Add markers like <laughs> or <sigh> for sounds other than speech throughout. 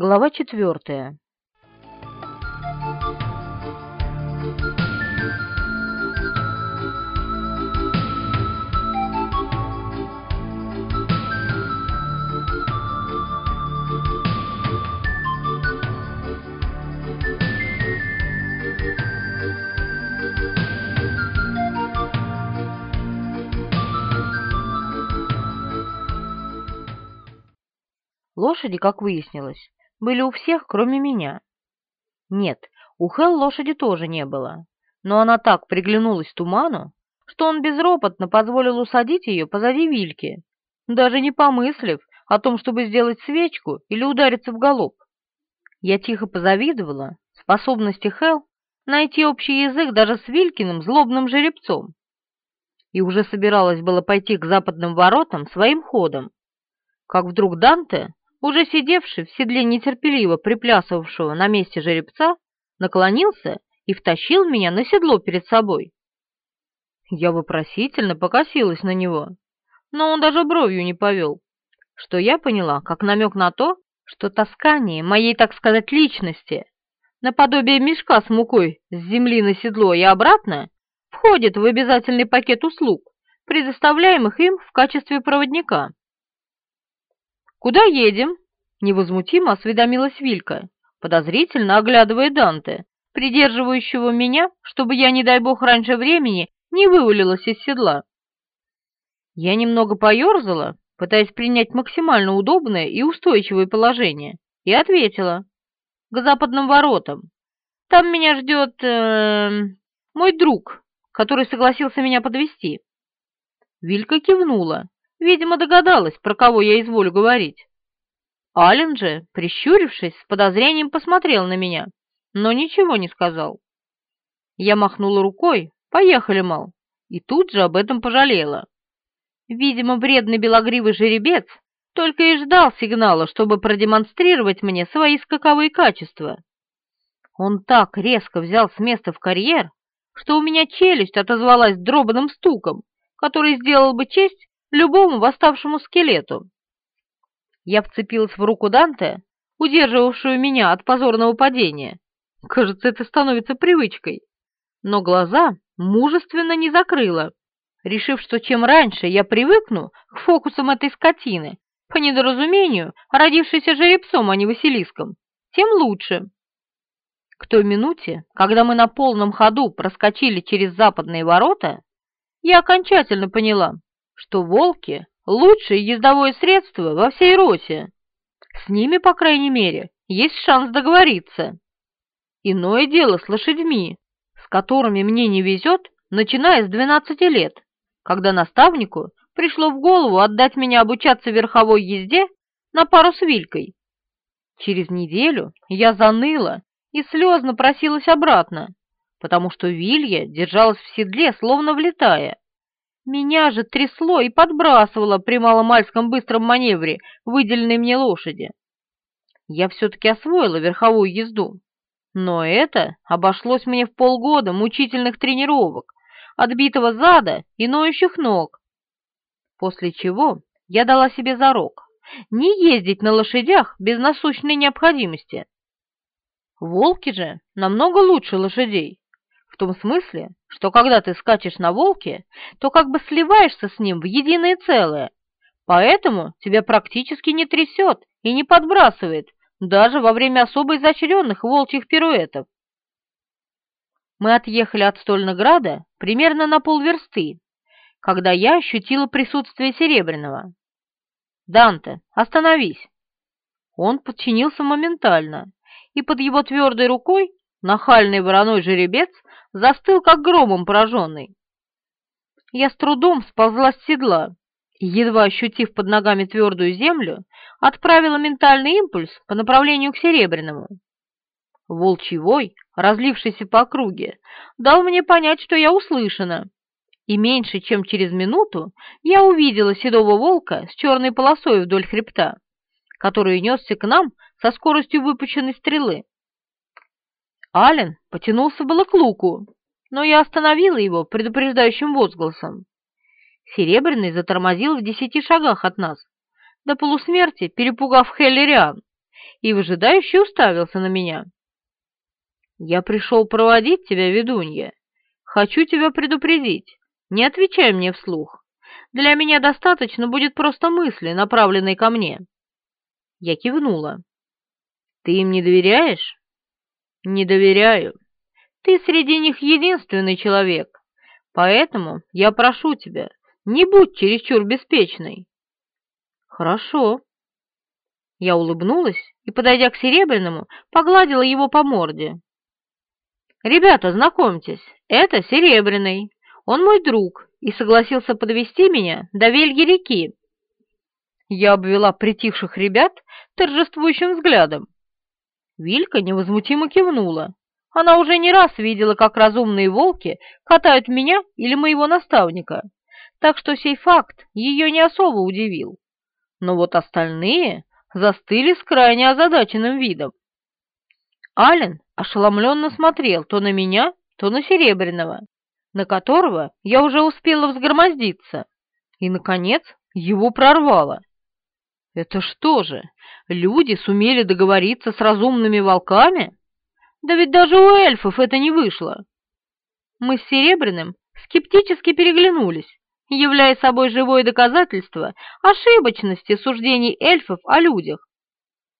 Глава четвертая. Лошади, как выяснилось, были у всех, кроме меня. Нет, у Хел лошади тоже не было, но она так приглянулась туману, что он безропотно позволил усадить ее позади Вильки, даже не помыслив о том, чтобы сделать свечку или удариться в галоп. Я тихо позавидовала способности Хел найти общий язык даже с Вилькиным злобным жеребцом и уже собиралась было пойти к западным воротам своим ходом, как вдруг Данте уже сидевший в седле нетерпеливо приплясывавшего на месте жеребца, наклонился и втащил меня на седло перед собой. Я вопросительно покосилась на него, но он даже бровью не повел, что я поняла как намек на то, что таскание моей, так сказать, личности, наподобие мешка с мукой с земли на седло и обратно, входит в обязательный пакет услуг, предоставляемых им в качестве проводника. «Куда едем?» — невозмутимо осведомилась Вилька, подозрительно оглядывая Данте, придерживающего меня, чтобы я, не дай бог, раньше времени не вывалилась из седла. Я немного поерзала, пытаясь принять максимально удобное и устойчивое положение, и ответила. «К западным воротам. Там меня ждет э, мой друг, который согласился меня подвести. Вилька кивнула, Видимо, догадалась, про кого я изволю говорить. Ален же, прищурившись, с подозрением посмотрел на меня, но ничего не сказал. Я махнула рукой, поехали, мол, и тут же об этом пожалела. Видимо, вредный белогривый жеребец только и ждал сигнала, чтобы продемонстрировать мне свои скаковые качества. Он так резко взял с места в карьер, что у меня челюсть отозвалась дробным стуком, который сделал бы честь любому восставшему скелету. Я вцепилась в руку Данте, удерживавшую меня от позорного падения. Кажется, это становится привычкой. Но глаза мужественно не закрыла, решив, что чем раньше я привыкну к фокусам этой скотины, по недоразумению, родившейся жеребцом, а не Василиском, тем лучше. К той минуте, когда мы на полном ходу проскочили через западные ворота, я окончательно поняла, что волки — лучшее ездовое средство во всей роте. С ними, по крайней мере, есть шанс договориться. Иное дело с лошадьми, с которыми мне не везет, начиная с 12 лет, когда наставнику пришло в голову отдать меня обучаться верховой езде на пару с Вилькой. Через неделю я заныла и слезно просилась обратно, потому что Вилья держалась в седле, словно влетая. Меня же трясло и подбрасывало при маломальском быстром маневре выделенной мне лошади. Я все-таки освоила верховую езду, но это обошлось мне в полгода мучительных тренировок, отбитого зада и ноющих ног. После чего я дала себе зарок не ездить на лошадях без насущной необходимости. Волки же намного лучше лошадей, в том смысле, что когда ты скачешь на волке, то как бы сливаешься с ним в единое целое, поэтому тебя практически не трясет и не подбрасывает, даже во время особо изощренных волчьих пируэтов. Мы отъехали от Стольнограда примерно на полверсты, когда я ощутила присутствие Серебряного. «Данте, остановись!» Он подчинился моментально, и под его твердой рукой нахальный вороной жеребец застыл, как громом пораженный. Я с трудом сползла с седла и, едва ощутив под ногами твердую землю, отправила ментальный импульс по направлению к Серебряному. Волчий вой, разлившийся по округе, дал мне понять, что я услышана, и меньше чем через минуту я увидела седого волка с черной полосой вдоль хребта, который несся к нам со скоростью выпущенной стрелы. Ален потянулся было к луку, но я остановила его предупреждающим возгласом. Серебряный затормозил в десяти шагах от нас, до полусмерти перепугав Хеллериан, и выжидающе уставился на меня. «Я пришел проводить тебя, ведунья. Хочу тебя предупредить. Не отвечай мне вслух. Для меня достаточно будет просто мысли, направленной ко мне». Я кивнула. «Ты им не доверяешь?» «Не доверяю. Ты среди них единственный человек, поэтому я прошу тебя, не будь чересчур беспечной». «Хорошо». Я улыбнулась и, подойдя к Серебряному, погладила его по морде. «Ребята, знакомьтесь, это Серебряный. Он мой друг и согласился подвести меня до Вельги реки». Я обвела притихших ребят торжествующим взглядом. Вилька невозмутимо кивнула. Она уже не раз видела, как разумные волки катают меня или моего наставника, так что сей факт ее не особо удивил. Но вот остальные застыли с крайне озадаченным видом. Ален ошеломленно смотрел то на меня, то на Серебряного, на которого я уже успела взгромоздиться, и, наконец, его прорвало. Это что же, люди сумели договориться с разумными волками? Да ведь даже у эльфов это не вышло. Мы с Серебряным скептически переглянулись, являя собой живое доказательство ошибочности суждений эльфов о людях,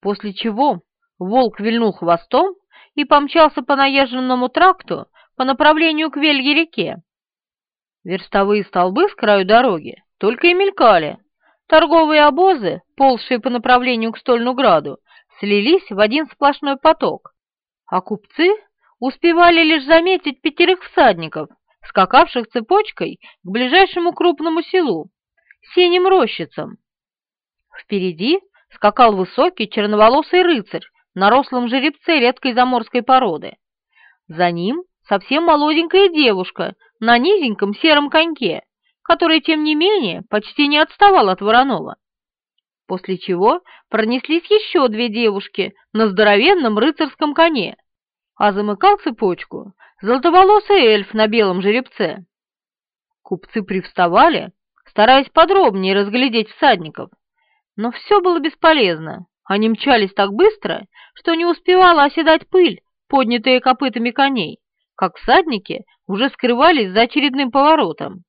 после чего волк вильнул хвостом и помчался по наезженному тракту по направлению к Вельге-реке. Верстовые столбы с краю дороги только и мелькали. Торговые обозы, ползшие по направлению к Стольнуграду, слились в один сплошной поток, а купцы успевали лишь заметить пятерых всадников, скакавших цепочкой к ближайшему крупному селу, синим рощицам. Впереди скакал высокий черноволосый рыцарь на рослом жеребце редкой заморской породы. За ним совсем молоденькая девушка на низеньком сером коньке, который, тем не менее, почти не отставал от Воронова. После чего пронеслись еще две девушки на здоровенном рыцарском коне, а замыкал цепочку золотоволосый эльф на белом жеребце. Купцы привставали, стараясь подробнее разглядеть всадников, но все было бесполезно. Они мчались так быстро, что не успевала оседать пыль, поднятая копытами коней, как всадники уже скрывались за очередным поворотом.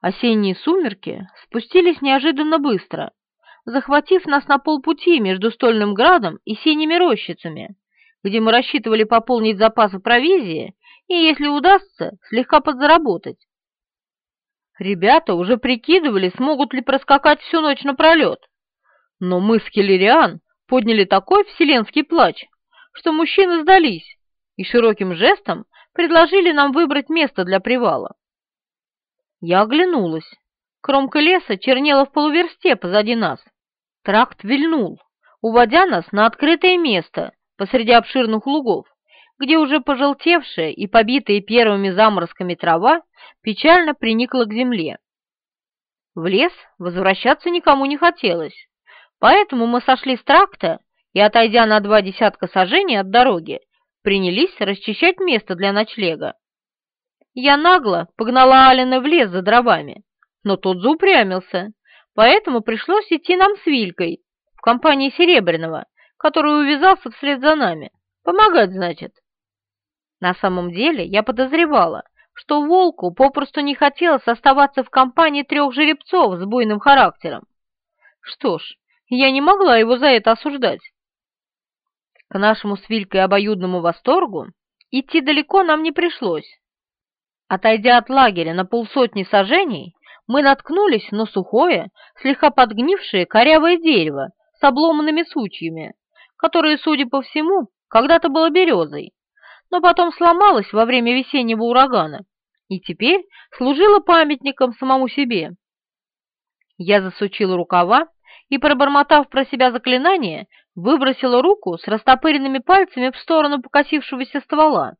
Осенние сумерки спустились неожиданно быстро, захватив нас на полпути между Стольным Градом и Синими рощицами, где мы рассчитывали пополнить запасы провизии и, если удастся, слегка подзаработать. Ребята уже прикидывали, смогут ли проскакать всю ночь напролет. Но мы с Келлериан подняли такой вселенский плач, что мужчины сдались и широким жестом предложили нам выбрать место для привала. Я оглянулась. Кромка леса чернела в полуверсте позади нас. Тракт вильнул, уводя нас на открытое место, посреди обширных лугов, где уже пожелтевшая и побитая первыми заморозками трава печально приникла к земле. В лес возвращаться никому не хотелось, поэтому мы сошли с тракта и, отойдя на два десятка сажений от дороги, принялись расчищать место для ночлега. Я нагло погнала Алина в лес за дровами, но тот заупрямился, поэтому пришлось идти нам с Вилькой в компании Серебряного, который увязался вслед за нами. Помогать, значит. На самом деле я подозревала, что волку попросту не хотелось оставаться в компании трех жеребцов с буйным характером. Что ж, я не могла его за это осуждать. К нашему с Вилькой обоюдному восторгу идти далеко нам не пришлось. Отойдя от лагеря на полсотни сажений, мы наткнулись на сухое, слегка подгнившее корявое дерево с обломанными сучьями, которое, судя по всему, когда-то было березой, но потом сломалось во время весеннего урагана и теперь служило памятником самому себе. Я засучила рукава и, пробормотав про себя заклинание, выбросила руку с растопыренными пальцами в сторону покосившегося ствола.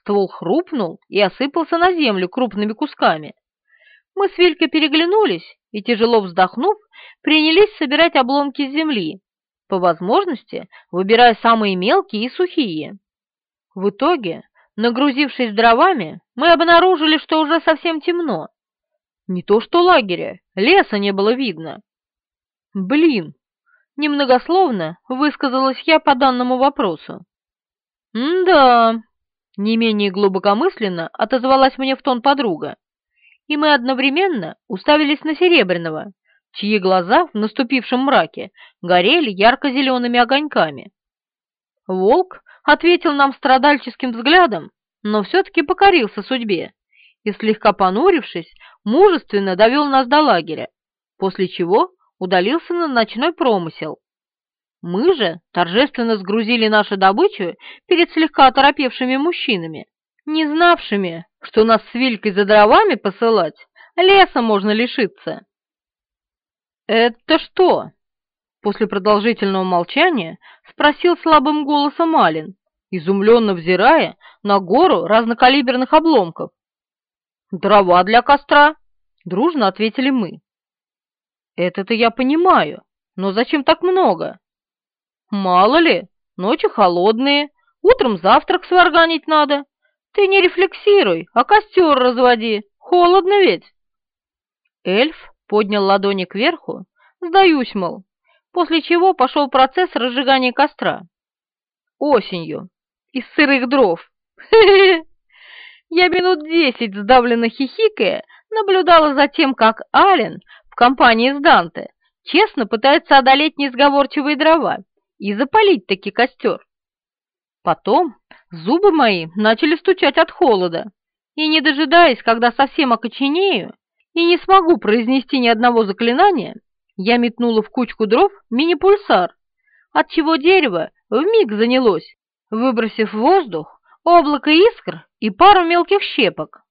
Ствол хрупнул и осыпался на землю крупными кусками. Мы с Вилькой переглянулись и, тяжело вздохнув, принялись собирать обломки земли, по возможности выбирая самые мелкие и сухие. В итоге, нагрузившись дровами, мы обнаружили, что уже совсем темно. Не то что лагеря, леса не было видно. Блин, Немногословно высказалась я по данному вопросу. «Да», — не менее глубокомысленно отозвалась мне в тон подруга, и мы одновременно уставились на Серебряного, чьи глаза в наступившем мраке горели ярко-зелеными огоньками. Волк ответил нам страдальческим взглядом, но все-таки покорился судьбе и, слегка понурившись, мужественно довел нас до лагеря, после чего удалился на ночной промысел. Мы же торжественно сгрузили нашу добычу перед слегка оторопевшими мужчинами, не знавшими, что нас с Вилькой за дровами посылать, леса можно лишиться. «Это что?» После продолжительного молчания спросил слабым голосом Ален, изумленно взирая на гору разнокалиберных обломков. «Дрова для костра!» — дружно ответили мы. «Это-то я понимаю, но зачем так много?» «Мало ли, ночи холодные, утром завтрак сварганить надо. Ты не рефлексируй, а костер разводи, холодно ведь!» Эльф поднял ладони кверху, сдаюсь, мол, после чего пошел процесс разжигания костра. Осенью, из сырых дров. <laughs> Я минут десять, сдавленно хихикая, наблюдала за тем, как Ален в компании с Данте честно пытается одолеть несговорчивые дрова и запалить таки костер. Потом зубы мои начали стучать от холода, и, не дожидаясь, когда совсем окоченею и не смогу произнести ни одного заклинания, я метнула в кучку дров мини-пульсар, отчего дерево вмиг занялось, выбросив в воздух облако искр и пару мелких щепок.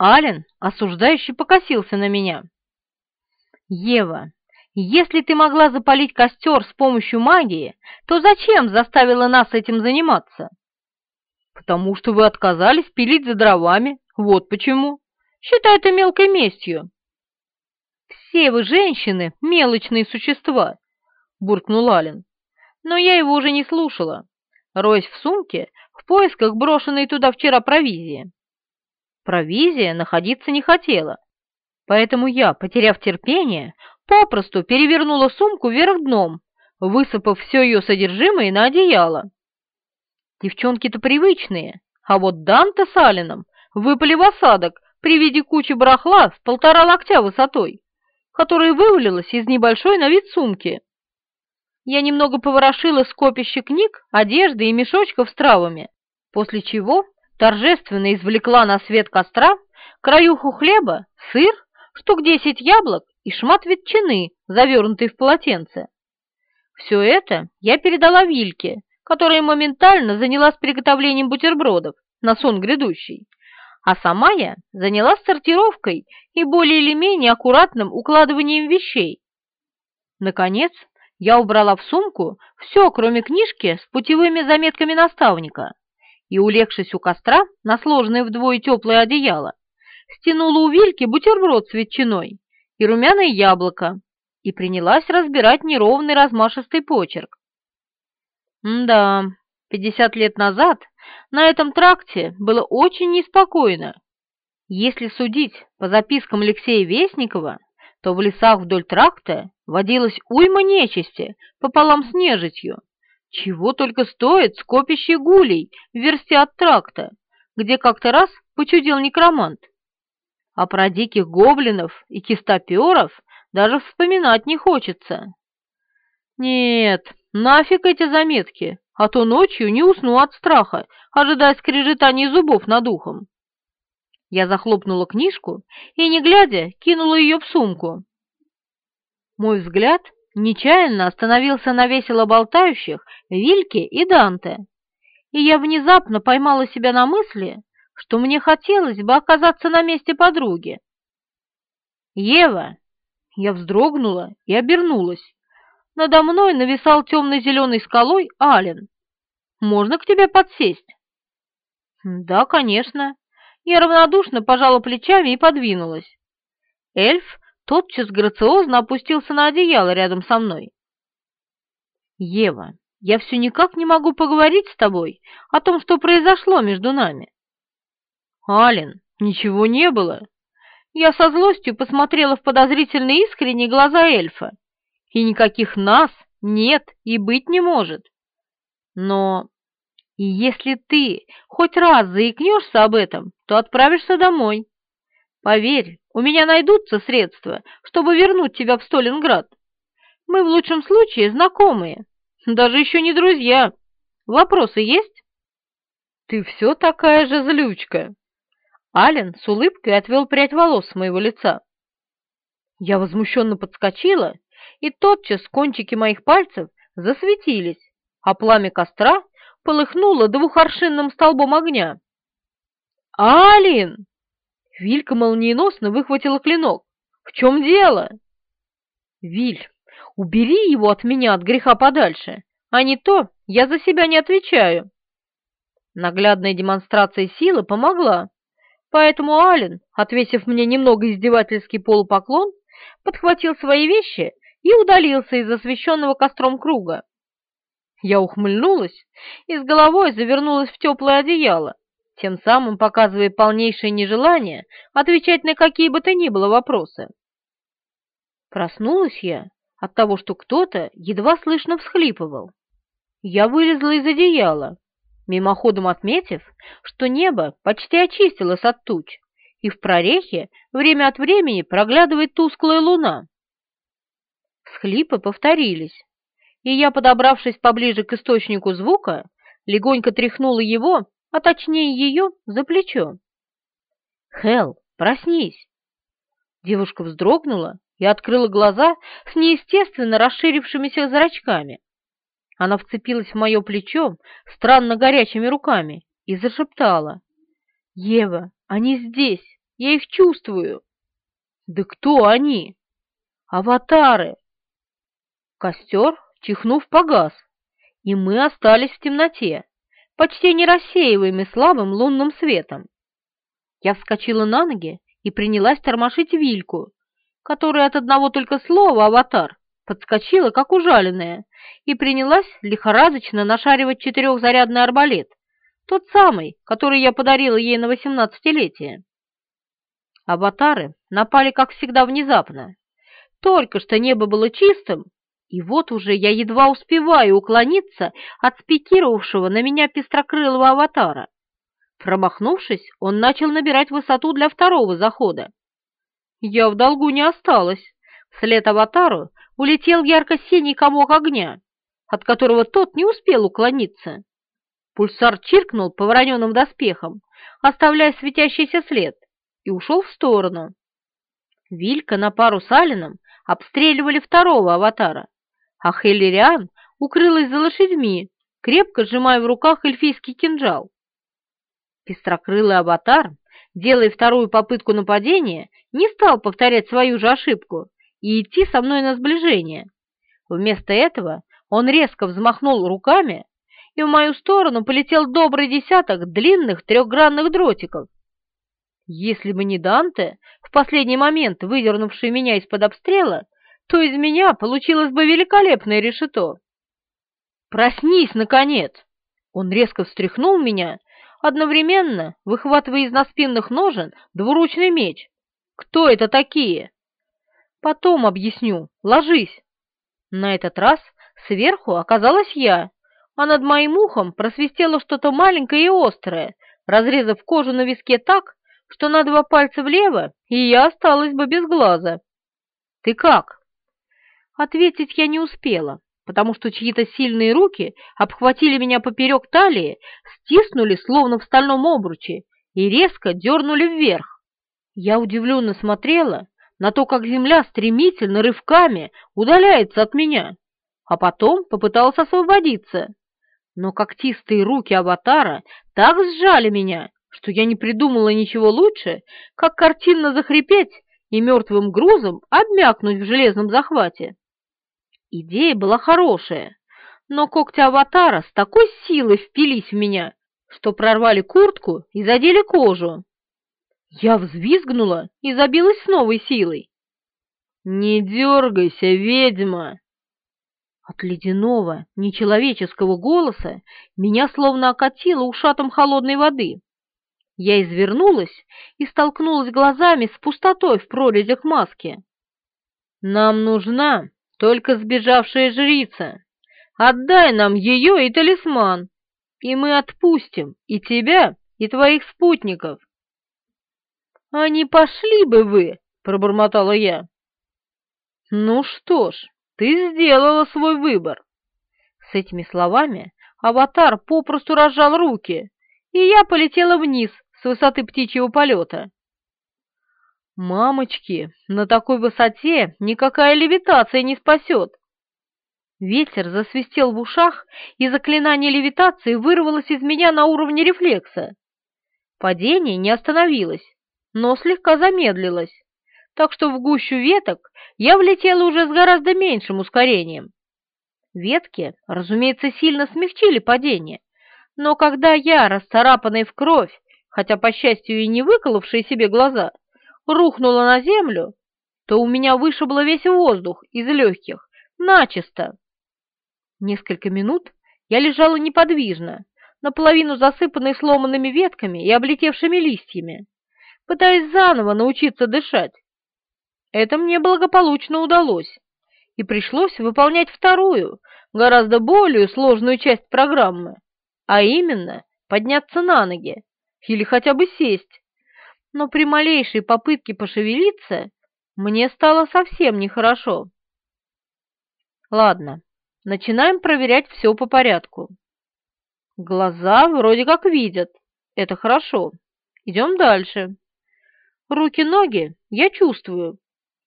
Ален осуждающе покосился на меня. «Ева, если ты могла запалить костер с помощью магии, то зачем заставила нас этим заниматься?» «Потому что вы отказались пилить за дровами, вот почему. Считай это мелкой местью». «Все вы, женщины, мелочные существа!» — буркнул Ален. Но я его уже не слушала, роясь в сумке в поисках брошенной туда вчера провизии. Провизия находиться не хотела, поэтому я, потеряв терпение, попросту перевернула сумку вверх дном, высыпав все ее содержимое на одеяло. Девчонки-то привычные, а вот Данте с Алином выпали в осадок при виде кучи барахла в полтора локтя высотой, которая вывалилась из небольшой на вид сумки. Я немного поворошила скопище книг, одежды и мешочков с травами, после чего торжественно извлекла на свет костра краюху хлеба, сыр, штук десять яблок и шмат ветчины, завернутый в полотенце. Все это я передала Вильке, которая моментально занялась приготовлением бутербродов на сон грядущий, а сама я занялась сортировкой и более или менее аккуратным укладыванием вещей. Наконец, я убрала в сумку все, кроме книжки с путевыми заметками наставника, и, улегшись у костра на сложное вдвое теплое одеяло, стянула у Вильки бутерброд с ветчиной и румяное яблоко и принялась разбирать неровный размашистый почерк. да, пятьдесят лет назад на этом тракте было очень неспокойно. Если судить по запискам Алексея Вестникова, то в лесах вдоль тракта водилась уйма нечисти пополам с нежитью, чего только стоит скопище гулей в версте от тракта, где как-то раз почудил некромант. А про диких гоблинов и кистоперов даже вспоминать не хочется. Нет, нафиг эти заметки, а то ночью не усну от страха, ожидая скрежетания зубов над ухом. Я захлопнула книжку и, не глядя, кинула ее в сумку. Мой взгляд нечаянно остановился на весело болтающих Вильке и Данте, и я внезапно поймала себя на мысли, что мне хотелось бы оказаться на месте подруги. «Ева!» Я вздрогнула и обернулась. Надо мной нависал темно-зеленой скалой Ален. «Можно к тебе подсесть?» «Да, конечно». Я равнодушно пожала плечами и подвинулась. Эльф тотчас грациозно опустился на одеяло рядом со мной. «Ева, я все никак не могу поговорить с тобой о том, что произошло между нами». «Ален, ничего не было». Я со злостью посмотрела в подозрительно искренние глаза эльфа, и никаких нас Нет, и быть не может. Но и если ты хоть раз заикнешься об этом, то отправишься домой. Поверь, у меня найдутся средства, чтобы вернуть тебя в Сталинград. Мы в лучшем случае знакомые, даже еще не друзья. Вопросы есть? Ты все такая же злючка. Ален с улыбкой отвел прядь волос с моего лица. Я возмущенно подскочила, и тотчас кончики моих пальцев засветились, а пламя костра полыхнуло двухоршинным столбом огня. «Алин!» Вилька молниеносно выхватила клинок. «В чем дело?» «Виль, убери его от меня от греха подальше, а не то я за себя не отвечаю». Наглядная демонстрация силы помогла, поэтому Ален, отвесив мне немного издевательский полупоклон, подхватил свои вещи и удалился из освещенного костром круга. Я ухмыльнулась и с головой завернулась в теплое одеяло, тем самым показывая полнейшее нежелание отвечать на какие бы то ни было вопросы. Проснулась я от того, что кто-то едва слышно всхлипывал. Я вылезла из одеяла, мимоходом отметив, что небо почти очистилось от туч, и в прорехе время от времени проглядывает тусклая луна. Всхлипы повторились, и я, подобравшись поближе к источнику звука, легонько тряхнула его, а точнее ее, за плечо. «Хелл, проснись!» Девушка вздрогнула и открыла глаза с неестественно расширившимися зрачками. Она вцепилась в мое плечо странно горячими руками и зашептала. «Ева, они здесь, я их чувствую!» «Да кто они?» «Аватары!» Костер, чихнув, погас, и мы остались в темноте, почти не рассеиваемый слабым лунным светом. Я вскочила на ноги и принялась тормошить Вильку, которая от одного только слова «аватар» подскочила, как ужаленная, и принялась лихорадочно нашаривать четырехзарядный арбалет, тот самый, который я подарила ей на восемнадцатилетие. Аватары напали, как всегда, внезапно. Только что небо было чистым, и вот уже я едва успеваю уклониться от спикировавшего на меня пестрокрылого аватара. Промахнувшись, он начал набирать высоту для второго захода. Я в долгу не осталась. Вслед аватару улетел ярко-синий комок огня, от которого тот не успел уклониться. Пульсар чиркнул по вороненным доспехам, оставляя светящийся след, и ушел в сторону. Вилька на пару с Алином обстреливали второго аватара, а Хеллериан укрылась за лошадьми, крепко сжимая в руках эльфийский кинжал. Пестрокрылый аватар, делая вторую попытку нападения, не стал повторять свою же ошибку и идти со мной на сближение. Вместо этого он резко взмахнул руками, и в мою сторону полетел добрый десяток длинных трехгранных дротиков. Если бы не Данте, в последний момент выдернувший меня из-под обстрела, то из меня получилось бы великолепное решето. «Проснись, наконец!» Он резко встряхнул меня, одновременно выхватывая из наспинных ножен двуручный меч. «Кто это такие?» «Потом объясню. Ложись!» На этот раз сверху оказалась я, а над моим ухом просвистело что-то маленькое и острое, разрезав кожу на виске так, что на два пальца влево, и я осталась бы без глаза. «Ты как?» Ответить я не успела, потому что чьи-то сильные руки обхватили меня поперек талии, стиснули, словно в стальном обруче, и резко дернули вверх. Я удивленно смотрела на то, как земля стремительно рывками удаляется от меня, а потом попыталась освободиться. Но когтистые руки аватара так сжали меня, что я не придумала ничего лучше, как картинно захрипеть и мертвым грузом обмякнуть в железном захвате. Идея была хорошая, но когти аватара с такой силой впились в меня, что прорвали куртку и задели кожу. Я взвизгнула и забилась с новой силой. «Не дергайся, ведьма!» От ледяного, нечеловеческого голоса меня словно окатило ушатом холодной воды. Я извернулась и столкнулась глазами с пустотой в прорезях маски. «Нам нужна только сбежавшая жрица. Отдай нам ее и талисман, и мы отпустим и тебя, и твоих спутников». «А не пошли бы вы!» — пробормотала я. «Ну что ж, ты сделала свой выбор». С этими словами аватар попросту разжал руки, и я полетела вниз с высоты птичьего полета. «Мамочки, на такой высоте никакая левитация не спасет!» Ветер засвистел в ушах, и заклинание левитации вырвалось из меня на уровне рефлекса. Падение не остановилось, но слегка замедлилось, так что в гущу веток я влетела уже с гораздо меньшим ускорением. Ветки, разумеется, сильно смягчили падение, но когда я, расцарапанный в кровь, хотя, по счастью, и не выколовшие себе глаза, рухнула на землю, то у меня вышибло весь воздух из легких, начисто. Несколько минут я лежала неподвижно, наполовину засыпанной сломанными ветками и облетевшими листьями, пытаясь заново научиться дышать. Это мне благополучно удалось, и пришлось выполнять вторую, гораздо более сложную часть программы, а именно подняться на ноги или хотя бы сесть. Но при малейшей попытке пошевелиться мне стало совсем нехорошо. Ладно, начинаем проверять все по порядку. Глаза вроде как видят, это хорошо. Идем дальше. Руки-ноги я чувствую,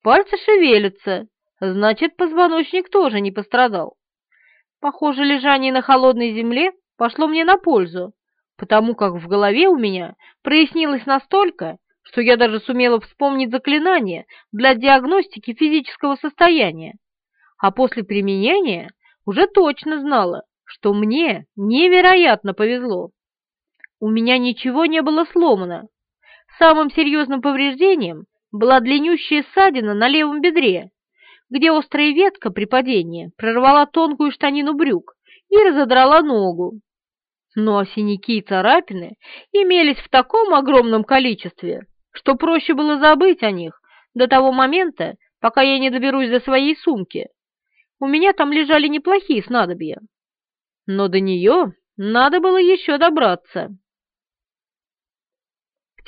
Пальцы шевелятся, значит, позвоночник тоже не пострадал. Похоже, лежание на холодной земле пошло мне на пользу, потому как в голове у меня прояснилось настолько, что я даже сумела вспомнить заклинание для диагностики физического состояния, а после применения уже точно знала, что мне невероятно повезло. У меня ничего не было сломано. Самым серьезным повреждением была длиннющая ссадина на левом бедре, где острая ветка при падении прорвала тонкую штанину брюк и разодрала ногу. А синяки и царапины имелись в таком огромном количестве, что проще было забыть о них до того момента, пока я не доберусь до своей сумки. У меня там лежали неплохие снадобья. Но до нее надо было еще добраться.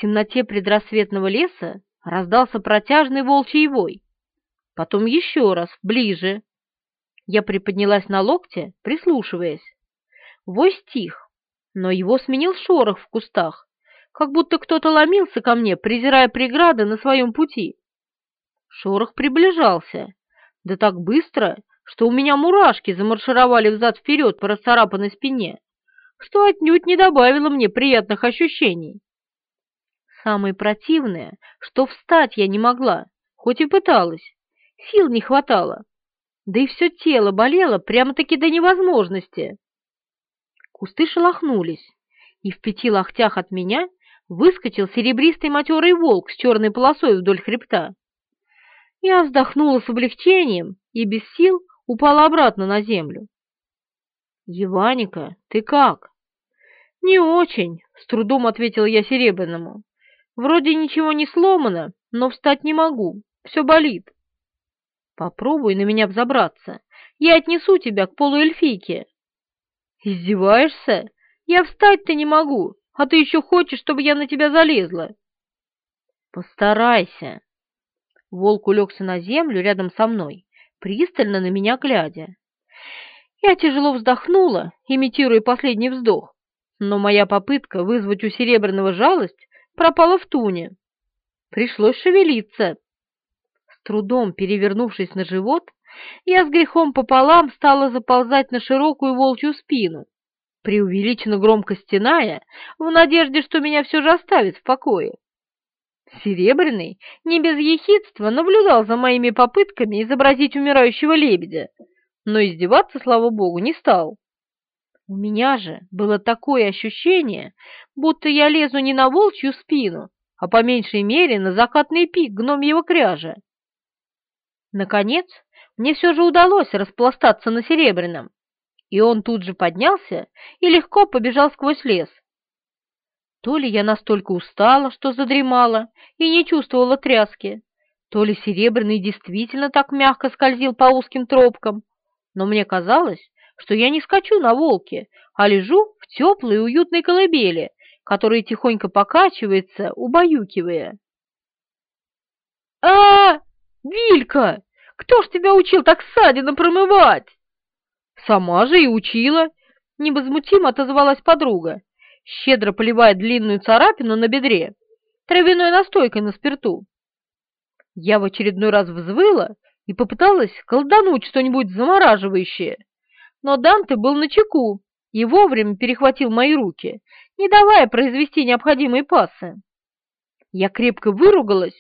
Темноте предрассветного леса раздался протяжный волчий вой. Потом еще раз, ближе. Я приподнялась на локте, прислушиваясь. Вой стих, но его сменил шорох в кустах, как будто кто-то ломился ко мне, презирая преграды на своем пути. Шорох приближался, да так быстро, что у меня мурашки замаршировали взад-вперед по расцарапанной спине, что отнюдь не добавило мне приятных ощущений. Самое противное, что встать я не могла, хоть и пыталась. Сил не хватало. Да и все тело болело прямо-таки до невозможности. Кусты шелохнулись, и в пяти локтях от меня выскочил серебристый матерый волк с черной полосой вдоль хребта. Я вздохнула с облегчением и без сил упала обратно на землю. «Еваника, ты как?» «Не очень», — с трудом ответил я Серебряному. Вроде ничего не сломано, но встать не могу, все болит. Попробуй на меня взобраться, я отнесу тебя к полуэльфийке. Издеваешься? Я встать-то не могу, а ты еще хочешь, чтобы я на тебя залезла? Постарайся. Волк улегся на землю рядом со мной, пристально на меня глядя. Я тяжело вздохнула, имитируя последний вздох, но моя попытка вызвать у Серебряного жалость пропала в туне. Пришлось шевелиться. С трудом перевернувшись на живот, я с грехом пополам стала заползать на широкую волчью спину, преувеличенно громко стеная, в надежде, что меня все же оставит в покое. Серебряный не без ехидства наблюдал за моими попытками изобразить умирающего лебедя, но издеваться, слава богу, не стал. У меня же было такое ощущение, будто я лезу не на волчью спину, а по меньшей мере на закатный пик гномьего кряжа. Наконец, мне все же удалось распластаться на Серебряном, и он тут же поднялся и легко побежал сквозь лес. То ли я настолько устала, что задремала и не чувствовала тряски, То ли Серебряный действительно так мягко скользил по узким тропкам, но мне казалось, что я не скачу на волке, а лежу в теплой и уютной колыбели, которая тихонько покачивается, убаюкивая. а, -а, Вилька! Кто ж тебя учил так ссадину промывать?» «Сама же и учила», — невозмутимо отозвалась подруга, щедро поливая длинную царапину на бедре травяной настойкой на спирту. Я в очередной раз взвыла и попыталась колдануть что-нибудь замораживающее, но Данте был на чеку и вовремя перехватил мои руки, не давая произвести необходимые пасы. Я крепко выругалась,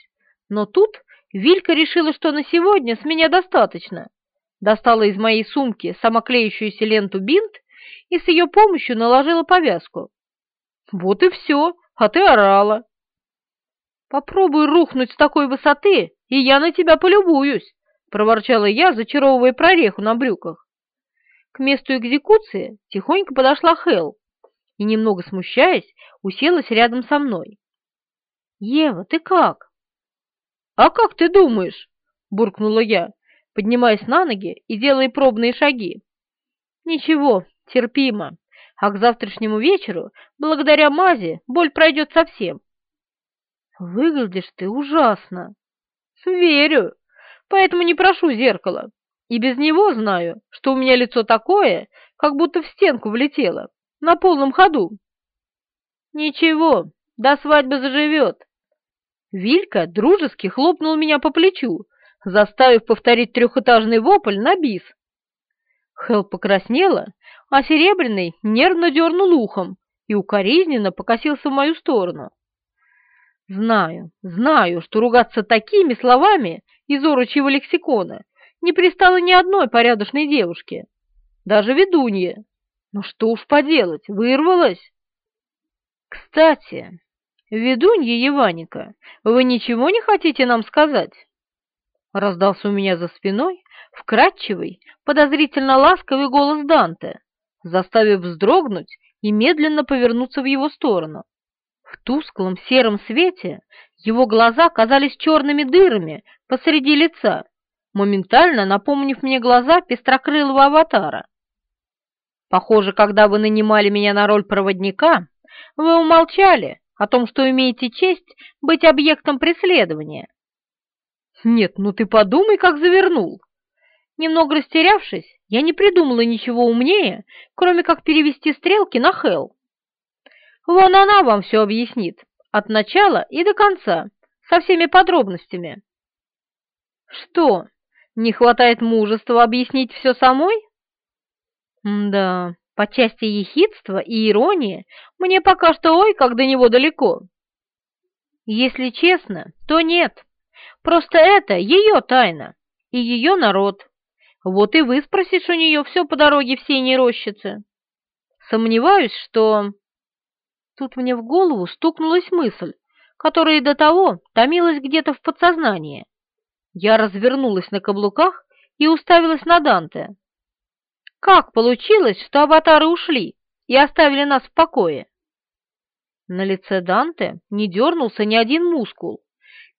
но тут Вилька решила, что на сегодня с меня достаточно. Достала из моей сумки самоклеющуюся ленту бинт и с ее помощью наложила повязку. Вот и все, а ты орала. Попробуй рухнуть с такой высоты, и я на тебя полюбуюсь, проворчала я, зачаровывая прореху на брюках. К месту экзекуции тихонько подошла Хел и, немного смущаясь, уселась рядом со мной. «Ева, ты как?» «А как ты думаешь?» — буркнула я, поднимаясь на ноги и делая пробные шаги. «Ничего, терпимо, а к завтрашнему вечеру, благодаря мази, боль пройдет совсем». «Выглядишь ты ужасно». «Верю, поэтому не прошу зеркала, и без него знаю, что у меня лицо такое, как будто в стенку влетело, на полном ходу». «Ничего, до свадьбы заживет», Вилька дружески хлопнул меня по плечу, заставив повторить трехэтажный вопль на бис. Хелл покраснела, а Серебряный нервно дернул ухом и укоризненно покосился в мою сторону. Знаю, знаю, что ругаться такими словами из орочьего лексикона не пристало ни одной порядочной девушке, даже ведунье. Но что уж поделать, вырвалась. Кстати, «Ведунья Еваника, вы ничего не хотите нам сказать?» Раздался у меня за спиной вкрадчивый, подозрительно ласковый голос Данте, заставив вздрогнуть и медленно повернуться в его сторону. В тусклом сером свете его глаза казались черными дырами посреди лица, моментально напомнив мне глаза пестрокрылого аватара. Похоже, когда вы нанимали меня на роль проводника, вы умолчали о том, что имеете честь быть объектом преследования. Нет, ну ты подумай, как завернул. Немного растерявшись, я не придумала ничего умнее, кроме как перевести стрелки на Хелл. Вон она вам все объяснит, от начала и до конца, со всеми подробностями. Что, не хватает мужества объяснить все самой? да, по части ехидства и иронии мне пока что ой, как до него далеко. Если честно, то нет. Просто это ее тайна и ее народ. Вот и вы спросишь у нее все по дороге в синей рощице. Сомневаюсь, что... Тут мне в голову стукнулась мысль, которая до того томилась где-то в подсознании. Я развернулась на каблуках и уставилась на Данте. Как получилось, что аватары ушли и оставили нас в покое? На лице Данте не дернулся ни один мускул.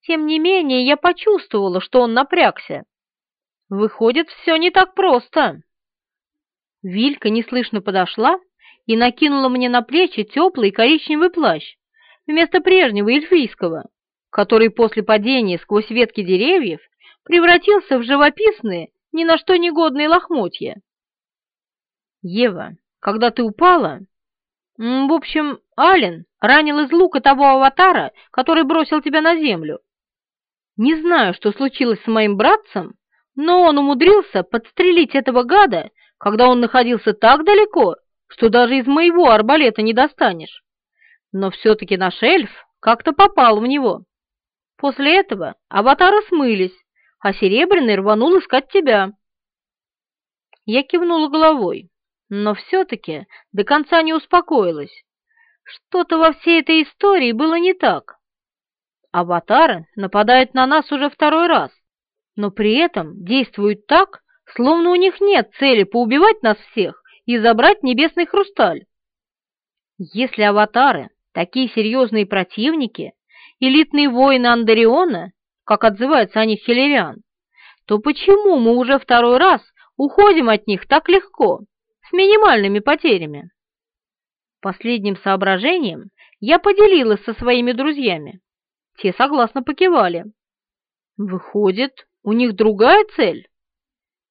Тем не менее, я почувствовала, что он напрягся. Выходит, все не так просто. Вилька неслышно подошла и накинула мне на плечи теплый коричневый плащ вместо прежнего эльфийского, который после падения сквозь ветки деревьев превратился в живописные, ни на что негодные лохмотья. Ева, когда ты упала... В общем, Ален ранил из лука того аватара, который бросил тебя на землю. Не знаю, что случилось с моим братцем, но он умудрился подстрелить этого гада, когда он находился так далеко, что даже из моего арбалета не достанешь. Но все-таки наш эльф как-то попал в него. После этого аватары смылись, а Серебряный рванул искать тебя. Я кивнула головой но все-таки до конца не успокоилась. Что-то во всей этой истории было не так. Аватары нападают на нас уже второй раз, но при этом действуют так, словно у них нет цели поубивать нас всех и забрать небесный хрусталь. Если аватары такие серьезные противники, элитные воины Андариона, как отзывается о них Хиллериан, то почему мы уже второй раз уходим от них так легко, с минимальными потерями? Последним соображением я поделилась со своими друзьями. Те согласно покивали. Выходит, у них другая цель?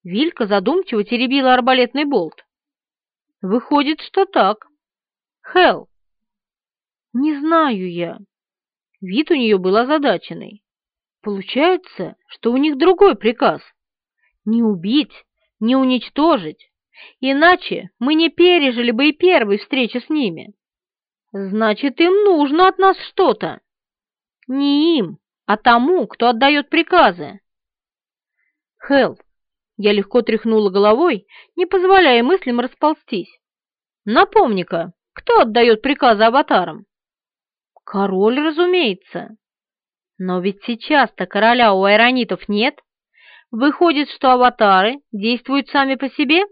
Вилька задумчиво теребила арбалетный болт. Выходит, что так. Хел. Не знаю я. Вид у нее был озадаченный. Получается, что у них другой приказ. Не убить, не уничтожить. Иначе мы не пережили бы и первой встречи с ними. Значит, им нужно от нас что-то. Не им, а тому, кто отдает приказы. Хелл, я легко тряхнула головой, не позволяя мыслям расползтись. Напомни-ка, кто отдает приказы аватарам? Король, разумеется. Но ведь сейчас-то короля у айронитов нет. Выходит, что аватары действуют сами по себе?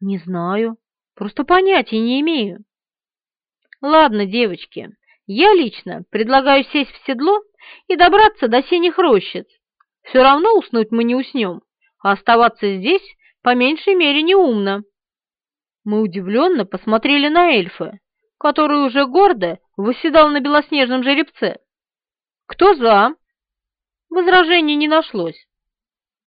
Не знаю, просто понятия не имею. Ладно, девочки, я лично предлагаю сесть в седло и добраться до синих рощиц. Все равно уснуть мы не уснем, а оставаться здесь по меньшей мере неумно. Мы удивленно посмотрели на эльфа, который уже гордо восседал на белоснежном жеребце. «Кто за?» Возражений не нашлось.